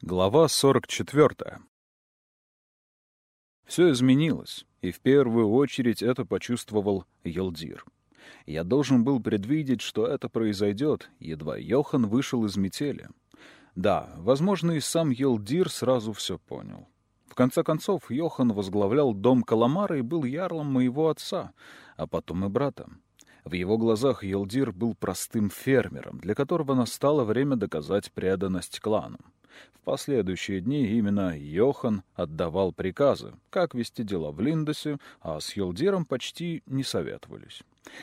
Глава 44. Все изменилось, и в первую очередь это почувствовал Елдир. Я должен был предвидеть, что это произойдет, едва Йохан вышел из метели. Да, возможно, и сам Елдир сразу все понял. В конце концов, Йохан возглавлял дом Каламара и был ярлом моего отца, а потом и брата. В его глазах Елдир был простым фермером, для которого настало время доказать преданность клану. В последующие дни именно Йохан отдавал приказы, как вести дела в Линдосе, а с Йолдиром почти не советовались.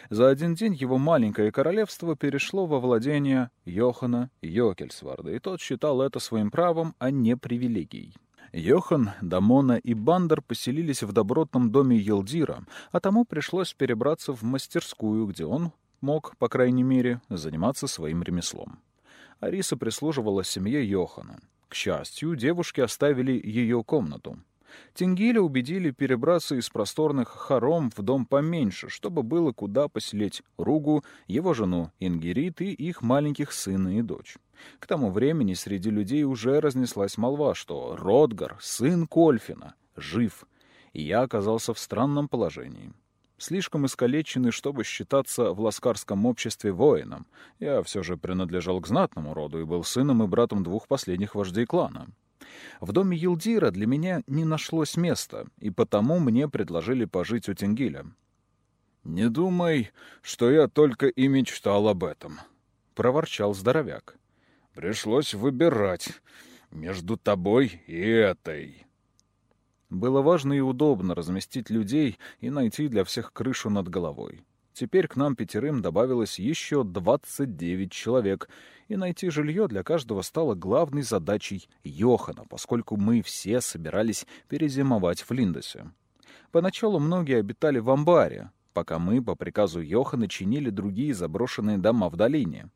За один день его маленькое королевство перешло во владение Йохана Йокельсварда, и тот считал это своим правом, а не привилегией. Йохан, Дамона и Бандер поселились в добротном доме Елдира, а тому пришлось перебраться в мастерскую, где он мог, по крайней мере, заниматься своим ремеслом. Ариса прислуживала семье Йохана. К счастью, девушки оставили ее комнату. Тенгиля убедили перебраться из просторных хором в дом поменьше, чтобы было куда поселить Ругу, его жену Ингерит и их маленьких сына и дочь. К тому времени среди людей уже разнеслась молва, что Родгар, сын Кольфина, жив, и я оказался в странном положении слишком искалеченный, чтобы считаться в ласкарском обществе воином. Я все же принадлежал к знатному роду и был сыном и братом двух последних вождей клана. В доме Елдира для меня не нашлось места, и потому мне предложили пожить у Тенгиля. «Не думай, что я только и мечтал об этом», — проворчал здоровяк. «Пришлось выбирать между тобой и этой». Было важно и удобно разместить людей и найти для всех крышу над головой. Теперь к нам пятерым добавилось еще 29 человек, и найти жилье для каждого стало главной задачей Йохана, поскольку мы все собирались перезимовать в Линдосе. Поначалу многие обитали в амбаре, пока мы по приказу Йохана чинили другие заброшенные дома в долине.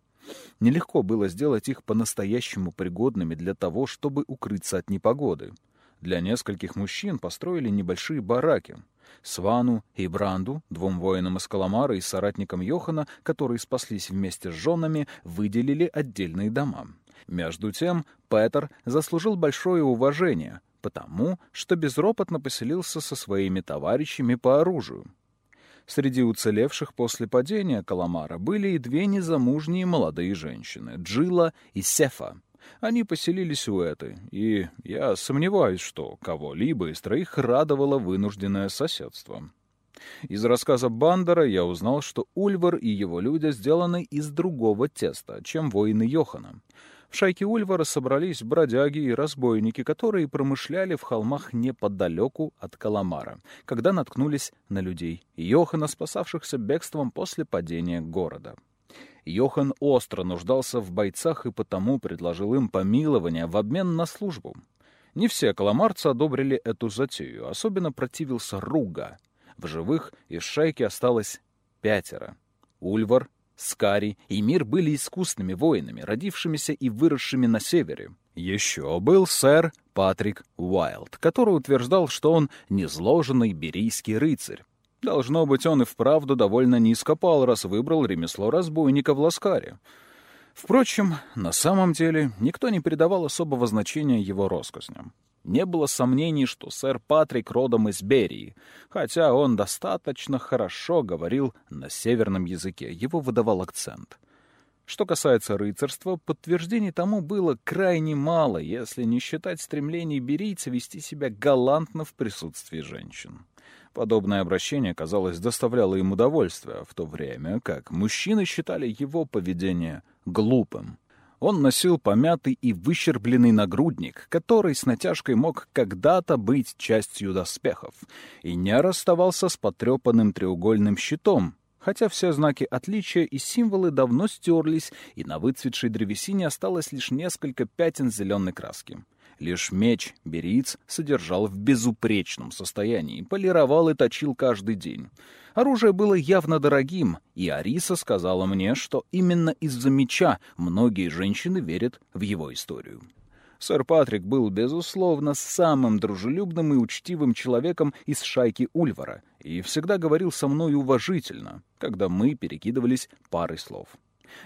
Нелегко было сделать их по-настоящему пригодными для того, чтобы укрыться от непогоды — для нескольких мужчин построили небольшие бараки. Свану и Бранду, двум воинам из Каламара и соратникам Йохана, которые спаслись вместе с женами, выделили отдельные дома. Между тем, Петер заслужил большое уважение, потому что безропотно поселился со своими товарищами по оружию. Среди уцелевших после падения Каламара были и две незамужние молодые женщины — Джилла и Сефа — они поселились у этой, и я сомневаюсь, что кого-либо из троих радовало вынужденное соседство. Из рассказа Бандера я узнал, что Ульвар и его люди сделаны из другого теста, чем воины Йохана. В шайке Ульвара собрались бродяги и разбойники, которые промышляли в холмах неподалеку от Каламара, когда наткнулись на людей Йохана, спасавшихся бегством после падения города. Йохан остро нуждался в бойцах и потому предложил им помилование в обмен на службу. Не все каламарцы одобрили эту затею, особенно противился Руга. В живых из шайки осталось пятеро. Ульвар, Скари и Мир были искусными воинами, родившимися и выросшими на севере. Еще был сэр Патрик Уайлд, который утверждал, что он незложенный берийский рыцарь. Должно быть, он и вправду довольно низко пал, раз выбрал ремесло разбойника в Ласкаре. Впрочем, на самом деле никто не придавал особого значения его россказням. Не было сомнений, что сэр Патрик родом из Берии, хотя он достаточно хорошо говорил на северном языке, его выдавал акцент. Что касается рыцарства, подтверждений тому было крайне мало, если не считать стремлений берийца вести себя галантно в присутствии женщин. Подобное обращение, казалось, доставляло им удовольствие, в то время как мужчины считали его поведение глупым. Он носил помятый и выщербленный нагрудник, который с натяжкой мог когда-то быть частью доспехов, и не расставался с потрепанным треугольным щитом, хотя все знаки отличия и символы давно стерлись, и на выцветшей древесине осталось лишь несколько пятен зеленой краски. Лишь меч Бериц содержал в безупречном состоянии, полировал и точил каждый день. Оружие было явно дорогим, и Ариса сказала мне, что именно из-за меча многие женщины верят в его историю. Сэр Патрик был, безусловно, самым дружелюбным и учтивым человеком из шайки Ульвара и всегда говорил со мной уважительно, когда мы перекидывались парой слов.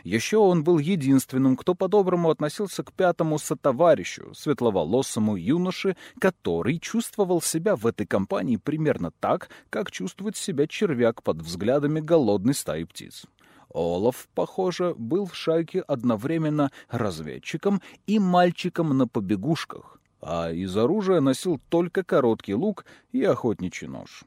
Еще он был единственным, кто по-доброму относился к пятому сотоварищу, светловолосому юноше, который чувствовал себя в этой компании примерно так, как чувствует себя червяк под взглядами голодной стаи птиц. Олаф, похоже, был в шайке одновременно разведчиком и мальчиком на побегушках, а из оружия носил только короткий лук и охотничий нож.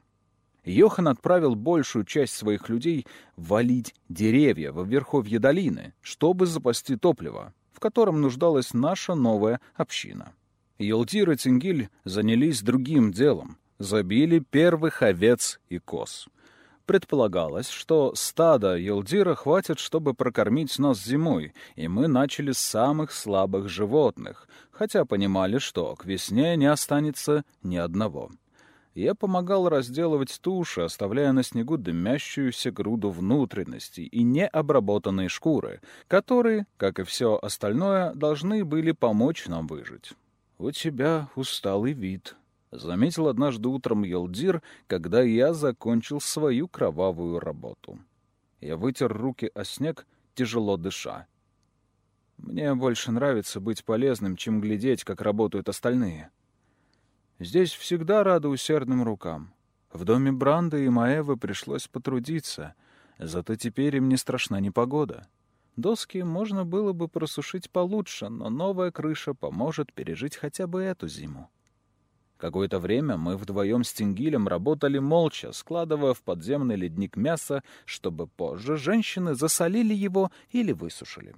Йохан отправил большую часть своих людей валить деревья во верховье долины, чтобы запасти топливо, в котором нуждалась наша новая община. Елтир и Цингиль занялись другим делом — забили первых овец и коз. Предполагалось, что стада Елдира хватит, чтобы прокормить нас зимой, и мы начали с самых слабых животных, хотя понимали, что к весне не останется ни одного. Я помогал разделывать туши, оставляя на снегу дымящуюся груду внутренностей и необработанные шкуры, которые, как и все остальное, должны были помочь нам выжить. «У тебя усталый вид», — заметил однажды утром Елдир, когда я закончил свою кровавую работу. Я вытер руки о снег, тяжело дыша. «Мне больше нравится быть полезным, чем глядеть, как работают остальные». Здесь всегда рады усердным рукам. В доме Бранда и Маэвы пришлось потрудиться, зато теперь им не страшна непогода. Доски можно было бы просушить получше, но новая крыша поможет пережить хотя бы эту зиму. Какое-то время мы вдвоем с Тингилем работали молча, складывая в подземный ледник мясо, чтобы позже женщины засолили его или высушили.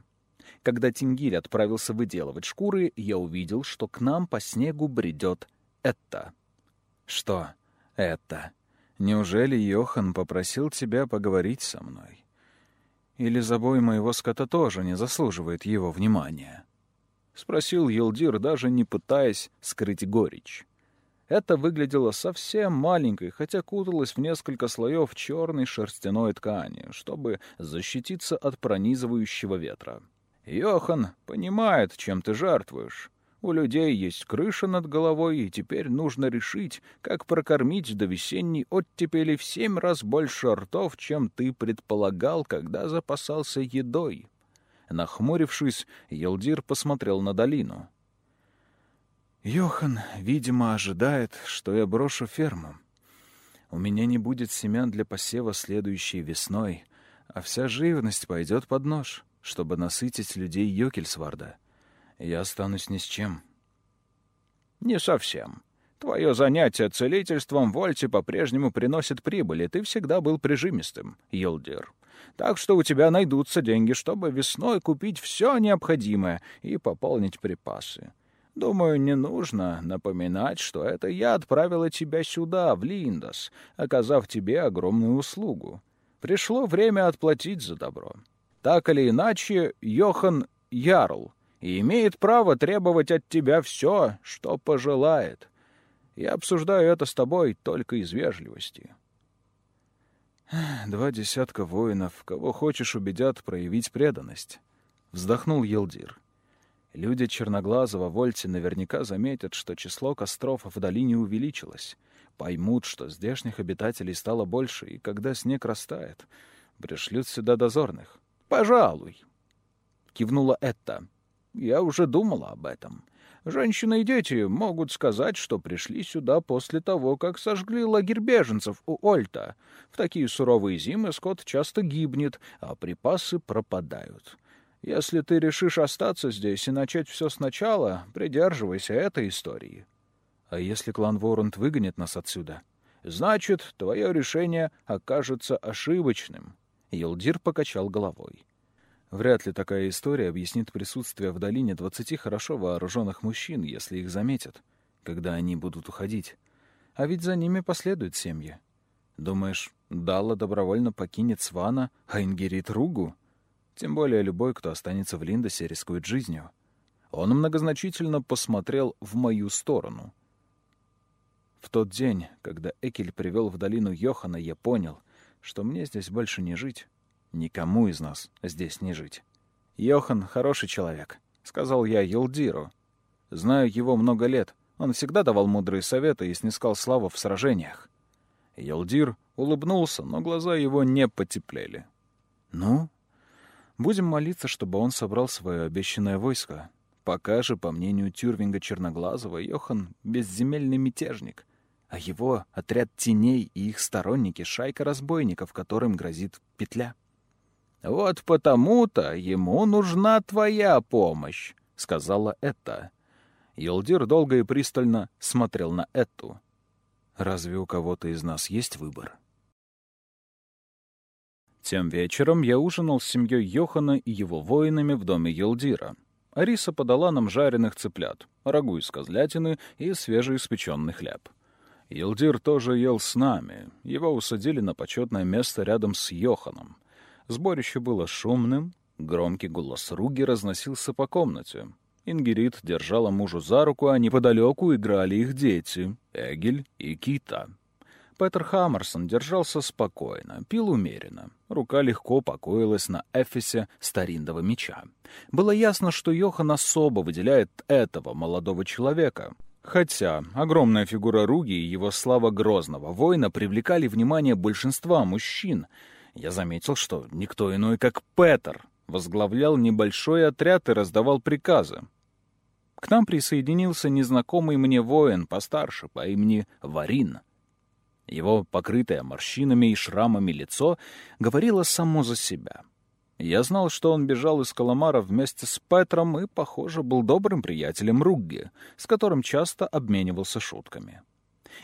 Когда Тингиль отправился выделывать шкуры, я увидел, что к нам по снегу бредет это. Что это? Неужели Йохан попросил тебя поговорить со мной? Или забой моего скота тоже не заслуживает его внимания? Спросил Елдир, даже не пытаясь скрыть горечь. Это выглядело совсем маленькой, хотя куталось в несколько слоев черной шерстяной ткани, чтобы защититься от пронизывающего ветра. «Йохан понимает, чем ты жертвуешь. У людей есть крыша над головой, и теперь нужно решить, как прокормить до весенней оттепели в семь раз больше ртов, чем ты предполагал, когда запасался едой. Нахмурившись, Елдир посмотрел на долину. «Йохан, видимо, ожидает, что я брошу ферму. У меня не будет семян для посева следующей весной, а вся живность пойдет под нож, чтобы насытить людей Йокельсварда» я останусь ни с чем. Не совсем. Твое занятие целительством в Вольте по-прежнему приносит прибыль, и ты всегда был прижимистым, Елдир. Так что у тебя найдутся деньги, чтобы весной купить все необходимое и пополнить припасы. Думаю, не нужно напоминать, что это я отправила тебя сюда, в Линдос, оказав тебе огромную услугу. Пришло время отплатить за добро. Так или иначе, Йохан Ярл — и имеет право требовать от тебя все, что пожелает. Я обсуждаю это с тобой только из вежливости. Два десятка воинов, кого хочешь, убедят проявить преданность. Вздохнул Елдир. Люди Черноглазого Вольте наверняка заметят, что число костров в долине увеличилось. Поймут, что здешних обитателей стало больше, и когда снег растает, пришлют сюда дозорных. «Пожалуй», — кивнула Этта. Я уже думала об этом. Женщины и дети могут сказать, что пришли сюда после того, как сожгли лагерь беженцев у Ольта. В такие суровые зимы скот часто гибнет, а припасы пропадают. Если ты решишь остаться здесь и начать все сначала, придерживайся этой истории. А если клан Ворунд выгонит нас отсюда? Значит, твое решение окажется ошибочным. Елдир покачал головой. Вряд ли такая история объяснит присутствие в долине двадцати хорошо вооруженных мужчин, если их заметят, когда они будут уходить. А ведь за ними последуют семьи. Думаешь, Далла добровольно покинет Свана, а Ингерит Ругу? Тем более любой, кто останется в Линдосе, рискует жизнью. Он многозначительно посмотрел в мою сторону. В тот день, когда Экель привел в долину Йохана, я понял, что мне здесь больше не жить. Никому из нас здесь не жить. «Йохан — хороший человек», — сказал я Елдиру. «Знаю его много лет. Он всегда давал мудрые советы и снискал славу в сражениях». Елдир улыбнулся, но глаза его не потеплели. «Ну, Будем молиться, чтобы он собрал свое обещанное войско. Пока же, по мнению Тюрвинга Черноглазого, Йохан — безземельный мятежник, а его отряд теней и их сторонники — шайка разбойников, которым грозит петля. «Вот потому-то ему нужна твоя помощь», — сказала Эта. Елдир долго и пристально смотрел на Эту. «Разве у кого-то из нас есть выбор?» Тем вечером я ужинал с семьей Йохана и его воинами в доме Елдира. Ариса подала нам жареных цыплят, рагу из козлятины и свежеиспеченный хлеб. Елдир тоже ел с нами. Его усадили на почетное место рядом с Йоханом. Сборище было шумным, громкий голос Руги разносился по комнате. Ингерит держала мужу за руку, а неподалеку играли их дети — Эгель и Кита. Петер Хаммерсон держался спокойно, пил умеренно. Рука легко покоилась на эфесе старинного меча. Было ясно, что Йохан особо выделяет этого молодого человека. Хотя огромная фигура Руги и его слава грозного воина привлекали внимание большинства мужчин, я заметил, что никто иной, как Петер, возглавлял небольшой отряд и раздавал приказы. К нам присоединился незнакомый мне воин постарше по имени Варин — его покрытое морщинами и шрамами лицо говорило само за себя. Я знал, что он бежал из Каламара вместе с Петром и, похоже, был добрым приятелем Ругги, с которым часто обменивался шутками.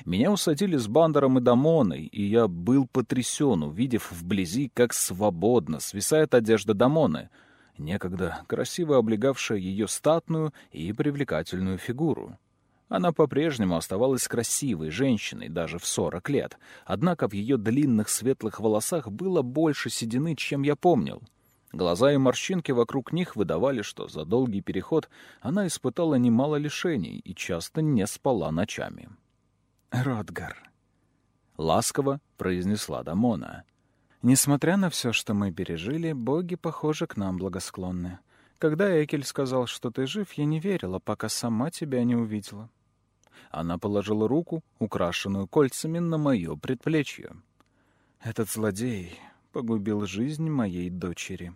Меня усадили с Бандером и Дамоной, и я был потрясен, увидев вблизи, как свободно свисает одежда Дамоны, некогда красиво облегавшая ее статную и привлекательную фигуру. Она по-прежнему оставалась красивой женщиной даже в 40 лет, однако в ее длинных светлых волосах было больше седины, чем я помнил. Глаза и морщинки вокруг них выдавали, что за долгий переход она испытала немало лишений и часто не спала ночами. «Ротгар», — ласково произнесла Дамона. «Несмотря на все, что мы пережили, боги, похоже, к нам благосклонны. Когда Экель сказал, что ты жив, я не верила, пока сама тебя не увидела. Она положила руку, украшенную кольцами, на мое предплечье. Этот злодей погубил жизнь моей дочери.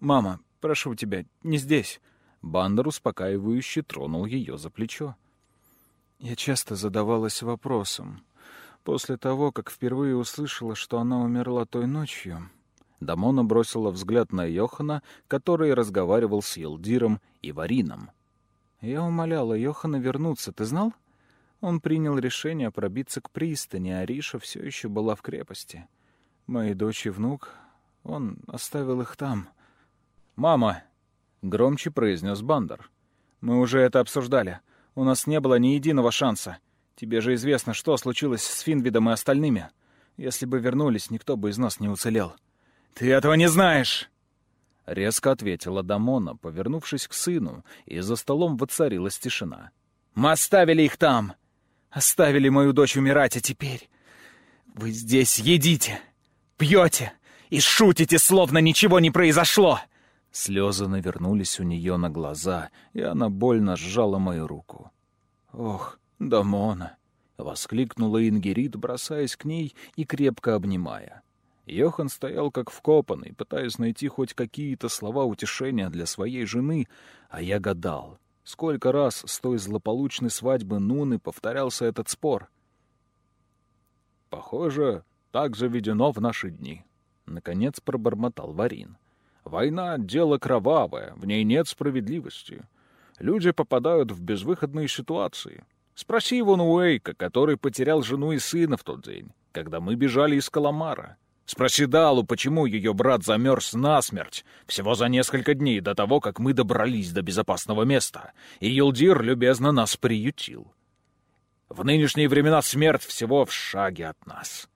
«Мама, прошу тебя, не здесь!» Бандер успокаивающе тронул ее за плечо. Я часто задавалась вопросом. После того, как впервые услышала, что она умерла той ночью, Дамона бросила взгляд на Йохана, который разговаривал с Елдиром и Варином. «Я умоляла Йохана вернуться, ты знал?» Он принял решение пробиться к пристани, а Риша все еще была в крепости. Мои дочь и внук, он оставил их там. «Мама!» — громче произнес Бандер. «Мы уже это обсуждали. У нас не было ни единого шанса. Тебе же известно, что случилось с Финвидом и остальными. Если бы вернулись, никто бы из нас не уцелел». «Ты этого не знаешь!» Резко ответила Дамона, повернувшись к сыну, и за столом воцарилась тишина. «Мы оставили их там! Оставили мою дочь умирать, а теперь... Вы здесь едите, пьете и шутите, словно ничего не произошло!» Слезы навернулись у нее на глаза, и она больно сжала мою руку. «Ох, Дамона!» — воскликнула Ингерит, бросаясь к ней и крепко обнимая. Йохан стоял как вкопанный, пытаясь найти хоть какие-то слова утешения для своей жены, а я гадал, сколько раз с той злополучной свадьбы Нуны повторялся этот спор. «Похоже, так заведено в наши дни», — наконец пробормотал Варин. «Война — дело кровавое, в ней нет справедливости. Люди попадают в безвыходные ситуации. Спроси Ивана Уэйка, который потерял жену и сына в тот день, когда мы бежали из Каламара». Спроси Далу, почему ее брат замерз насмерть всего за несколько дней до того, как мы добрались до безопасного места, и Юлдир любезно нас приютил. В нынешние времена смерть всего в шаге от нас.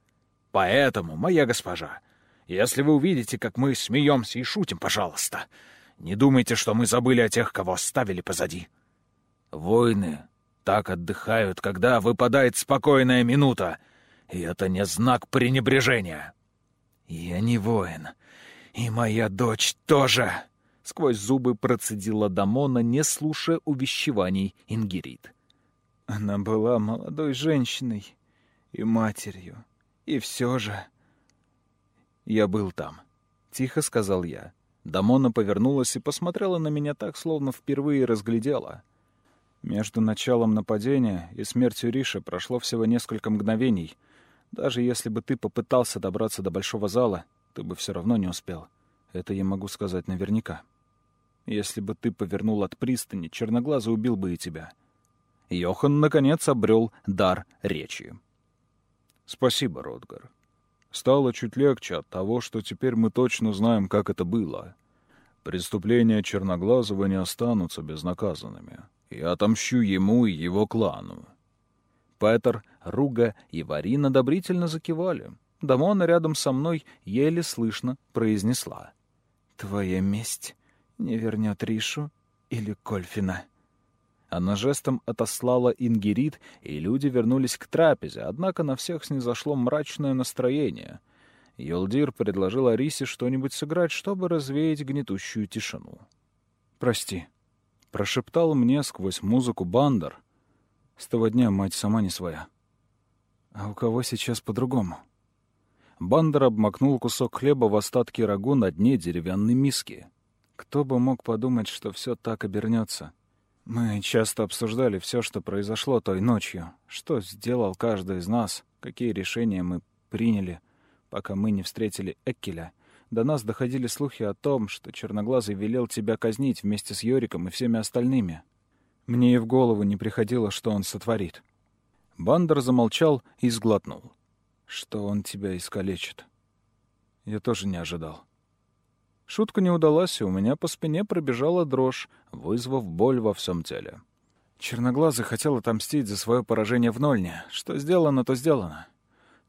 Поэтому, моя госпожа, если вы увидите, как мы смеемся и шутим, пожалуйста, не думайте, что мы забыли о тех, кого оставили позади. Войны так отдыхают, когда выпадает спокойная минута, и это не знак пренебрежения. «Я не воин. И моя дочь тоже!» Сквозь зубы процедила Дамона, не слушая увещеваний Ингерит. Она была молодой женщиной и матерью. И все же... Я был там. — тихо сказал я. Дамона повернулась и посмотрела на меня так, словно впервые разглядела. Между началом нападения и смертью Риша прошло всего несколько мгновений. Даже если бы ты попытался добраться до большого зала, ты бы все равно не успел. Это я могу сказать наверняка. Если бы ты повернул от пристани, Черноглазый убил бы и тебя. Йохан, наконец, обрел дар речи. «Спасибо, Ротгар. Стало чуть легче от того, что теперь мы точно знаем, как это было. Преступления Черноглазого не останутся безнаказанными. Я отомщу ему и его клану». Петер, Руга и Варин одобрительно закивали. Дамона рядом со мной еле слышно произнесла. «Твоя месть не вернет Ришу или Кольфина?» Она жестом отослала Ингерит, и люди вернулись к трапезе, однако на всех снизошло мрачное настроение. Йолдир предложил Арисе что-нибудь сыграть, чтобы развеять гнетущую тишину. «Прости», — прошептал мне сквозь музыку Бандер. «С того дня мать сама не своя». «А у кого сейчас по-другому?» Бандер обмакнул кусок хлеба в остатки рагу на дне деревянной миски. Кто бы мог подумать, что все так обернется? Мы часто обсуждали все, что произошло той ночью. Что сделал каждый из нас, какие решения мы приняли, пока мы не встретили Эккеля. До нас доходили слухи о том, что Черноглазый велел тебя казнить вместе с Йориком и всеми остальными. Мне и в голову не приходило, что он сотворит. Бандер замолчал и сглотнул. Что он тебя искалечит. Я тоже не ожидал. Шутка не удалась, и у меня по спине пробежала дрожь, вызвав боль во всем теле. Черноглазый хотел отомстить за свое поражение в Нольне. Что сделано, то сделано.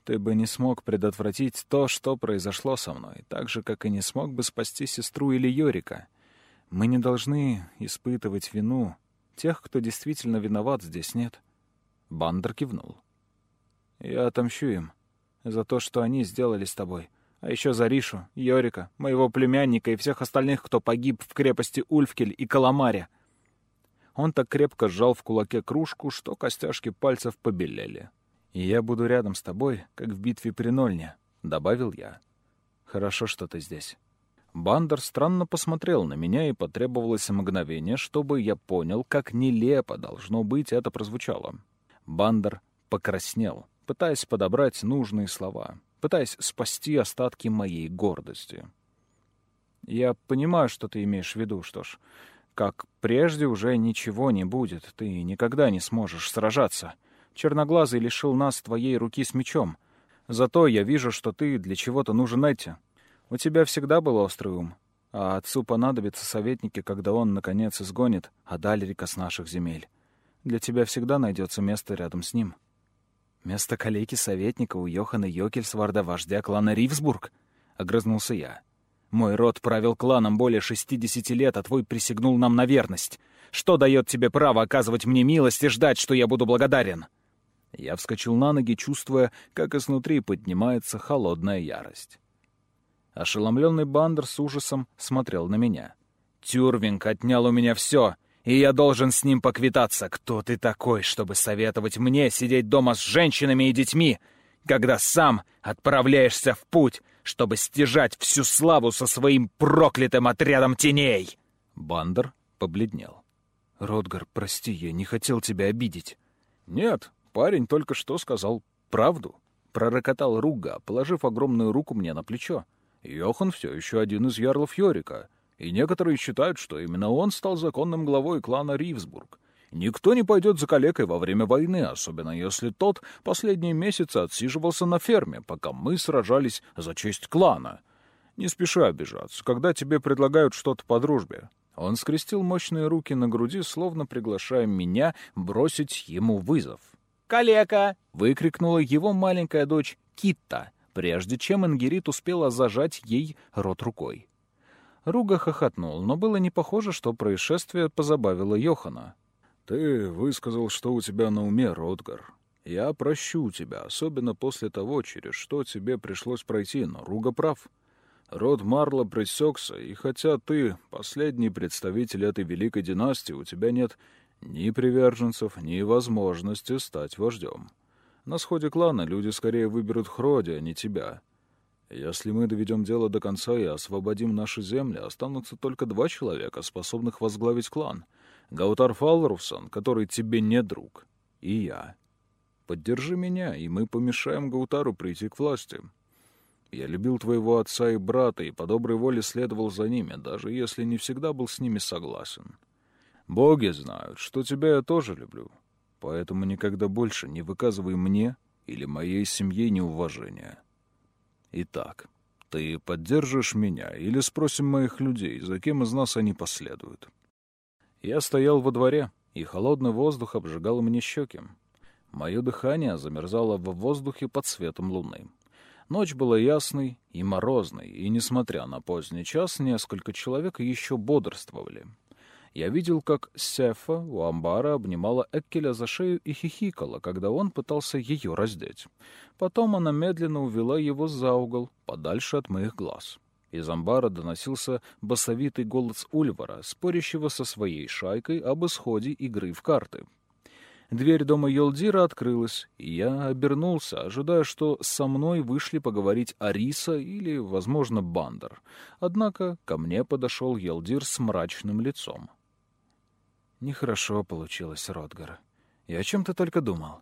Ты бы не смог предотвратить то, что произошло со мной, так же, как и не смог бы спасти сестру или Йорика. Мы не должны испытывать вину. Тех, кто действительно виноват, здесь нет. Бандер кивнул. Я отомщу им за то, что они сделали с тобой — а еще за Ришу, Йорика, моего племянника и всех остальных, кто погиб в крепости Ульфкель и Каламаре. Он так крепко сжал в кулаке кружку, что костяшки пальцев побелели. «И я буду рядом с тобой, как в битве при Нольне», — добавил я. «Хорошо, что ты здесь». Бандер странно посмотрел на меня, и потребовалось мгновение, чтобы я понял, как нелепо должно быть это прозвучало. Бандер покраснел, пытаясь подобрать нужные слова пытаясь спасти остатки моей гордости. «Я понимаю, что ты имеешь в виду. Что ж, как прежде уже ничего не будет. Ты никогда не сможешь сражаться. Черноглазый лишил нас твоей руки с мечом. Зато я вижу, что ты для чего-то нужен Эти. У тебя всегда был острый ум. А отцу понадобятся советники, когда он, наконец, изгонит Адальрика с наших земель. Для тебя всегда найдется место рядом с ним». «Место калеки-советника у Йохана Йокельсварда, вождя клана Ривсбург?» — огрызнулся я. «Мой род правил кланом более шестидесяти лет, а твой присягнул нам на верность. Что дает тебе право оказывать мне милость и ждать, что я буду благодарен?» Я вскочил на ноги, чувствуя, как изнутри поднимается холодная ярость. Ошеломленный Бандер с ужасом смотрел на меня. «Тюрвинг отнял у меня все, и я должен с ним поквитаться. Кто ты такой, чтобы советовать мне сидеть дома с женщинами и детьми, когда сам отправляешься в путь, чтобы стяжать всю славу со своим проклятым отрядом теней?» Бандер побледнел. «Ротгар, прости, я не хотел тебя обидеть». «Нет, парень только что сказал правду», — пророкотал Руга, положив огромную руку мне на плечо. «Йохан все еще один из ярлов Йорика» и некоторые считают, что именно он стал законным главой клана Ривсбург. Никто не пойдет за калекой во время войны, особенно если тот последние месяцы отсиживался на ферме, пока мы сражались за честь клана. Не спеши обижаться, когда тебе предлагают что-то по дружбе. Он скрестил мощные руки на груди, словно приглашая меня бросить ему вызов. «Калека!» — выкрикнула его маленькая дочь Китта, прежде чем Ингерит успела зажать ей рот рукой. Руга хохотнул, но было не похоже, что происшествие позабавило Йохана. «Ты высказал, что у тебя на уме, Ротгар. Я прощу тебя, особенно после того, через что тебе пришлось пройти, но Руга прав. Род Марла пресекся, и хотя ты последний представитель этой великой династии, у тебя нет ни приверженцев, ни возможности стать вождем. На сходе клана люди скорее выберут Хроди, а не тебя. Если мы доведем дело до конца и освободим наши земли, останутся только два человека, способных возглавить клан. Гаутар Фалрусон, который тебе не друг, и я. Поддержи меня, и мы помешаем Гаутару прийти к власти. Я любил твоего отца и брата, и по доброй воле следовал за ними, даже если не всегда был с ними согласен. Боги знают, что тебя я тоже люблю, поэтому никогда больше не выказывай мне или моей семье неуважения. Итак, ты поддержишь меня или спросим моих людей, за кем из нас они последуют? Я стоял во дворе, и холодный воздух обжигал мне щеки. Мое дыхание замерзало в воздухе под светом луны. Ночь была ясной и морозной, и, несмотря на поздний час, несколько человек еще бодрствовали. Я видел, как Сефа у амбара обнимала Эккеля за шею и хихикала, когда он пытался ее раздеть. Потом она медленно увела его за угол, подальше от моих глаз. Из амбара доносился басовитый голос Ульвара, спорящего со своей шайкой об исходе игры в карты. Дверь дома Йолдира открылась, и я обернулся, ожидая, что со мной вышли поговорить Ариса или, возможно, Бандер. Однако ко мне подошел Йолдир с мрачным лицом. Нехорошо получилось, Ротгар. И о чем ты только думал?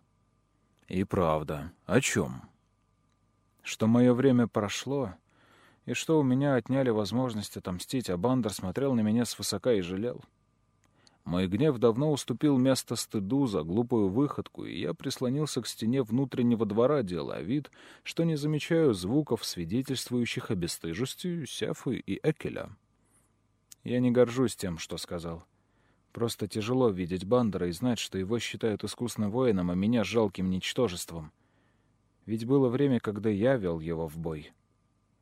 И правда, о чем? Что мое время прошло, и что у меня отняли возможность отомстить, а Бандер смотрел на меня свысока и жалел. Мой гнев давно уступил место стыду за глупую выходку, и я прислонился к стене внутреннего двора, делая вид, что не замечаю звуков, свидетельствующих о бесстыжести Сяфы и Экеля. Я не горжусь тем, что сказал. Просто тяжело видеть Бандера и знать, что его считают искусным воином, а меня жалким ничтожеством. Ведь было время, когда я вел его в бой.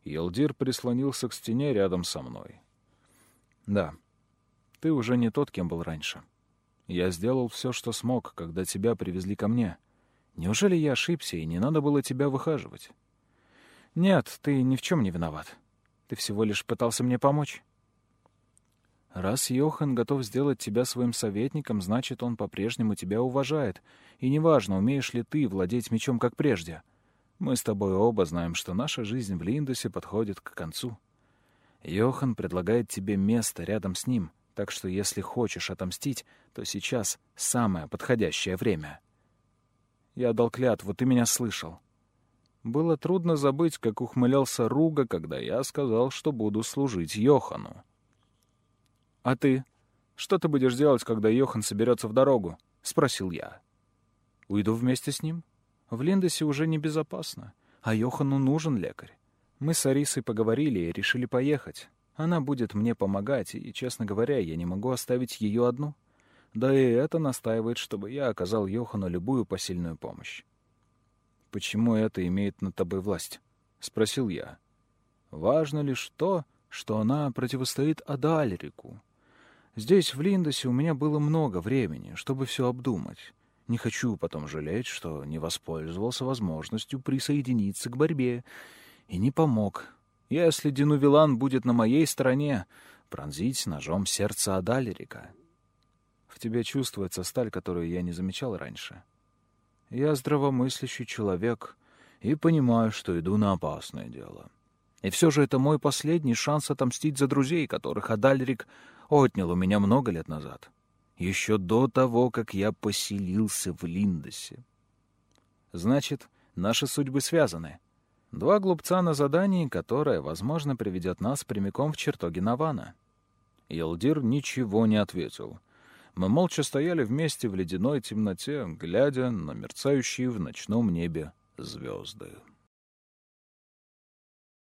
Елдир прислонился к стене рядом со мной. Да, ты уже не тот, кем был раньше. Я сделал все, что смог, когда тебя привезли ко мне. Неужели я ошибся, и не надо было тебя выхаживать? Нет, ты ни в чем не виноват. Ты всего лишь пытался мне помочь. Раз Йохан готов сделать тебя своим советником, значит, он по-прежнему тебя уважает. И неважно, умеешь ли ты владеть мечом, как прежде. Мы с тобой оба знаем, что наша жизнь в Линдусе подходит к концу. Йохан предлагает тебе место рядом с ним, так что если хочешь отомстить, то сейчас самое подходящее время. Я дал клятву, ты меня слышал. Было трудно забыть, как ухмылялся Руга, когда я сказал, что буду служить Йохану. «А ты? Что ты будешь делать, когда Йохан соберется в дорогу?» — спросил я. «Уйду вместе с ним. В Линдосе уже небезопасно, а Йохану нужен лекарь. Мы с Арисой поговорили и решили поехать. Она будет мне помогать, и, честно говоря, я не могу оставить ее одну. Да и это настаивает, чтобы я оказал Йохану любую посильную помощь. «Почему это имеет над тобой власть?» — спросил я. «Важно лишь то, что она противостоит Адальрику. Здесь, в Линдосе, у меня было много времени, чтобы все обдумать. Не хочу потом жалеть, что не воспользовался возможностью присоединиться к борьбе и не помог. Если Динувилан будет на моей стороне, пронзить ножом сердце Адалерика. В тебе чувствуется сталь, которую я не замечал раньше. Я здравомыслящий человек и понимаю, что иду на опасное дело. И все же это мой последний шанс отомстить за друзей, которых Адальрик отнял у меня много лет назад, еще до того, как я поселился в Линдосе. Значит, наши судьбы связаны. Два глупца на задании, которое, возможно, приведет нас прямиком в чертоги Навана. Елдир ничего не ответил. Мы молча стояли вместе в ледяной темноте, глядя на мерцающие в ночном небе звезды.